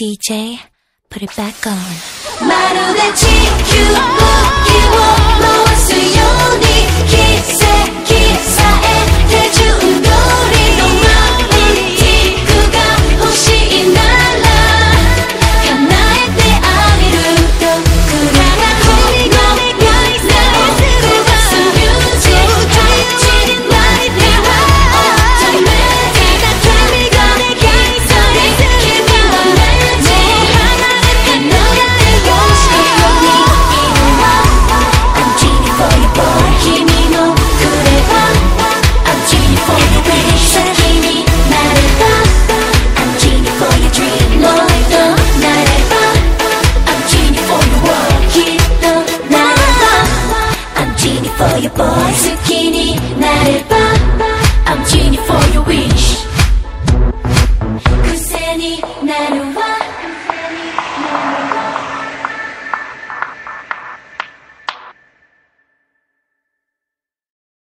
DJ, put it back on.